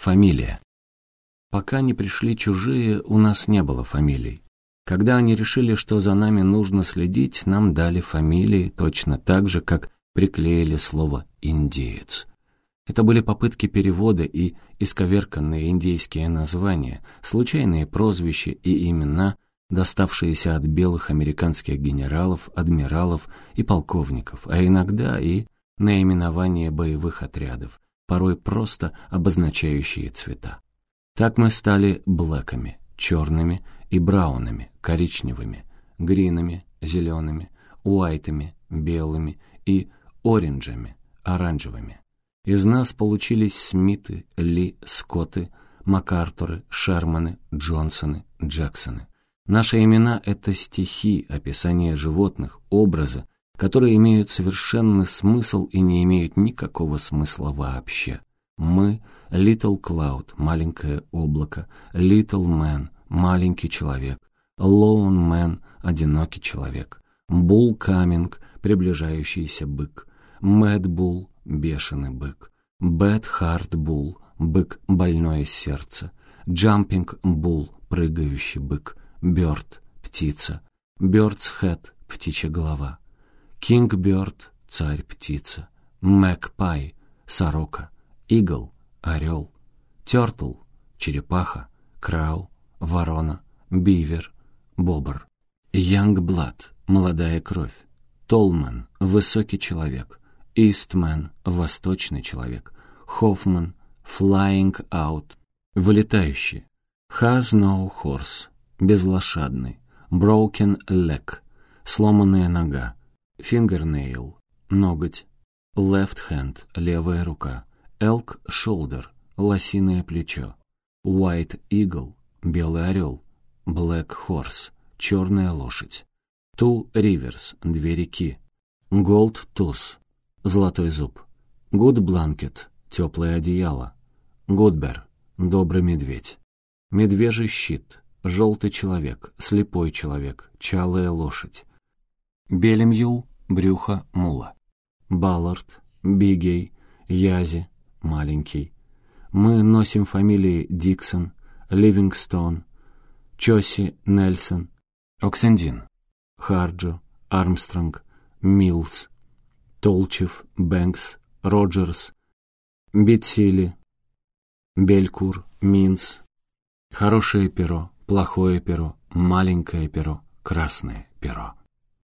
Фамилия. Пока не пришли чужие, у нас не было фамилий. Когда они решили, что за нами нужно следить, нам дали фамилии точно так же, как приклеили слово «индеец». Это были попытки перевода и исковерканные индейские названия, случайные прозвища и имена, доставшиеся от белых американских генералов, адмиралов и полковников, а иногда и наименования боевых отрядов, порой просто обозначающие цвета. Так мы стали блэками, черными и браунами, коричневыми, гринами, зелеными, уайтами, белыми и оранжами, оранжевыми. Из нас получились Смиты, Ли, Скотты, МакАртуры, Шерманы, Джонсоны, Джексоны. Наши имена — это стихи, описание животных, образы, которые имеют совершенный смысл и не имеют никакого смысла вообще. Мы — Little Cloud, маленькое облако, Little Man, маленький человек, Lone Man, одинокий человек, Bull Coming, приближающийся бык, Mad Bull, бешеный бык, Bad Heart Bull, бык, больное сердце, Jumping Bull, прыгающий бык, Bird, птица, Bird's Head, птичья голова, Кингберт — царь-птица, Мэгпай — сорока, Игл — орел, Тёртл — черепаха, Крау — ворона, Бивер — бобр, Янгблад — молодая кровь, Толман — высокий человек, Истмен — восточный человек, Хоффман — flying out — вылетающий, Has no horse — безлошадный, Broken leg — сломанная нога, Fingernail — ноготь. Left hand — левая рука. Elk shoulder — лосиное плечо. White eagle — белый орел. Black horse — черная лошадь. Two rivers — две реки. Gold tooth — золотой зуб. Good blanket — теплое одеяло. Goodbear — добрый медведь. Медвежий щит — желтый человек, слепой человек, чалая лошадь. Белемьюл брюхо мула. Баллард, Бигей, Язи, маленький. Мы носим фамилии Диксон, Ливингстон, Чоси, Нельсон, Оксендин, Харджо, Армстронг, Милс, Толчев, Бэнкс, Роджерс, Битсили, Белькур, Минс. Хорошее перо, плохое перо, маленькое перо, красное перо.